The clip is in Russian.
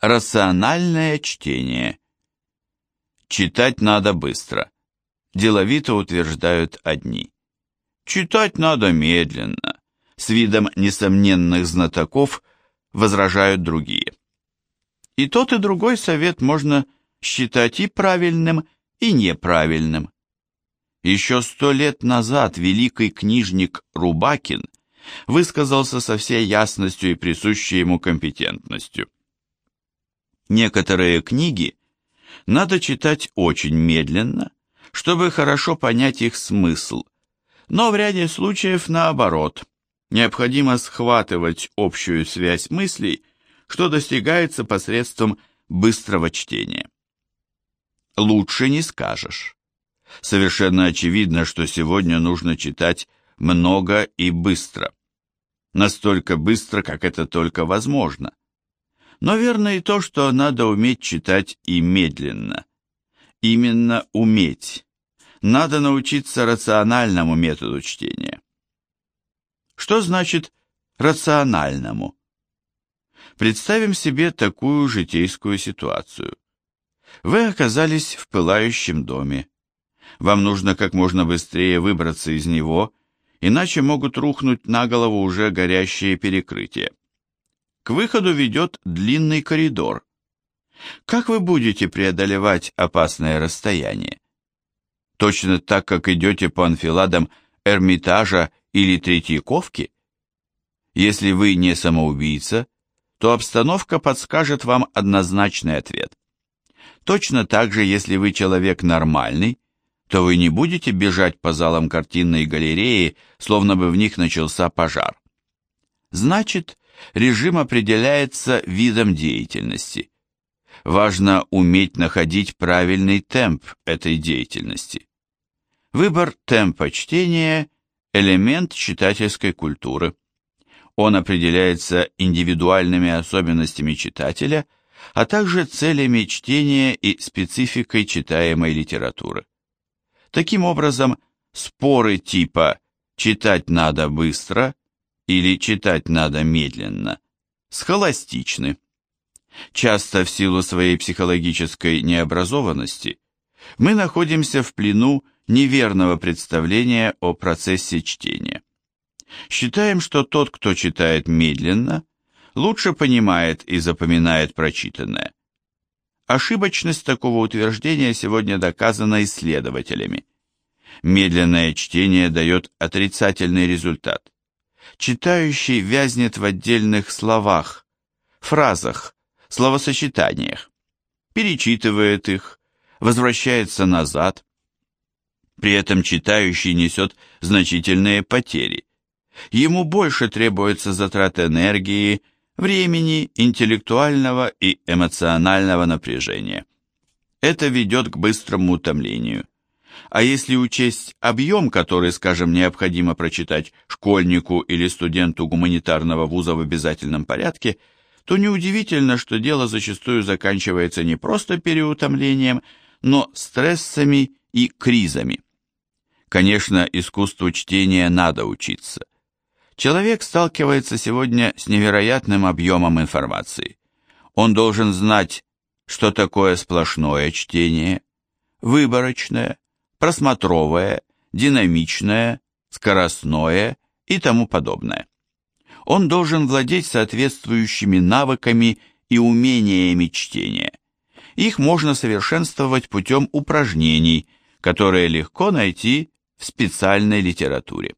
Рациональное чтение. Читать надо быстро. Деловито утверждают одни. Читать надо медленно. С видом несомненных знатоков возражают другие. И тот, и другой совет можно считать и правильным, и неправильным. Еще сто лет назад великий книжник Рубакин высказался со всей ясностью и присущей ему компетентностью. Некоторые книги надо читать очень медленно, чтобы хорошо понять их смысл, но в ряде случаев наоборот. Необходимо схватывать общую связь мыслей, что достигается посредством быстрого чтения. Лучше не скажешь. Совершенно очевидно, что сегодня нужно читать много и быстро. Настолько быстро, как это только возможно. Но верно и то, что надо уметь читать и медленно. Именно уметь. Надо научиться рациональному методу чтения. Что значит рациональному? Представим себе такую житейскую ситуацию. Вы оказались в пылающем доме. Вам нужно как можно быстрее выбраться из него, иначе могут рухнуть на голову уже горящие перекрытия. К выходу ведет длинный коридор. Как вы будете преодолевать опасное расстояние? Точно так, как идете по анфиладам Эрмитажа или Третьяковки? Если вы не самоубийца, то обстановка подскажет вам однозначный ответ. Точно так же, если вы человек нормальный, то вы не будете бежать по залам картинной галереи, словно бы в них начался пожар. Значит, режим определяется видом деятельности. Важно уметь находить правильный темп этой деятельности. Выбор темпа чтения – элемент читательской культуры. Он определяется индивидуальными особенностями читателя, а также целями чтения и спецификой читаемой литературы. Таким образом, споры типа «читать надо быстро» или «читать надо медленно» схоластичны. Часто в силу своей психологической необразованности мы находимся в плену неверного представления о процессе чтения. Считаем, что тот, кто читает медленно, лучше понимает и запоминает прочитанное. Ошибочность такого утверждения сегодня доказана исследователями. Медленное чтение дает отрицательный результат. Читающий вязнет в отдельных словах, фразах, словосочетаниях, перечитывает их, возвращается назад. При этом читающий несет значительные потери. Ему больше требуется затрат энергии, времени, интеллектуального и эмоционального напряжения. Это ведет к быстрому утомлению. А если учесть объем, который, скажем, необходимо прочитать школьнику или студенту гуманитарного вуза в обязательном порядке, то неудивительно, что дело зачастую заканчивается не просто переутомлением, но стрессами и кризами. Конечно, искусству чтения надо учиться. Человек сталкивается сегодня с невероятным объемом информации. Он должен знать, что такое сплошное чтение, выборочное, просмотровое, динамичное, скоростное и тому подобное. Он должен владеть соответствующими навыками и умениями чтения. Их можно совершенствовать путем упражнений, которые легко найти в специальной литературе.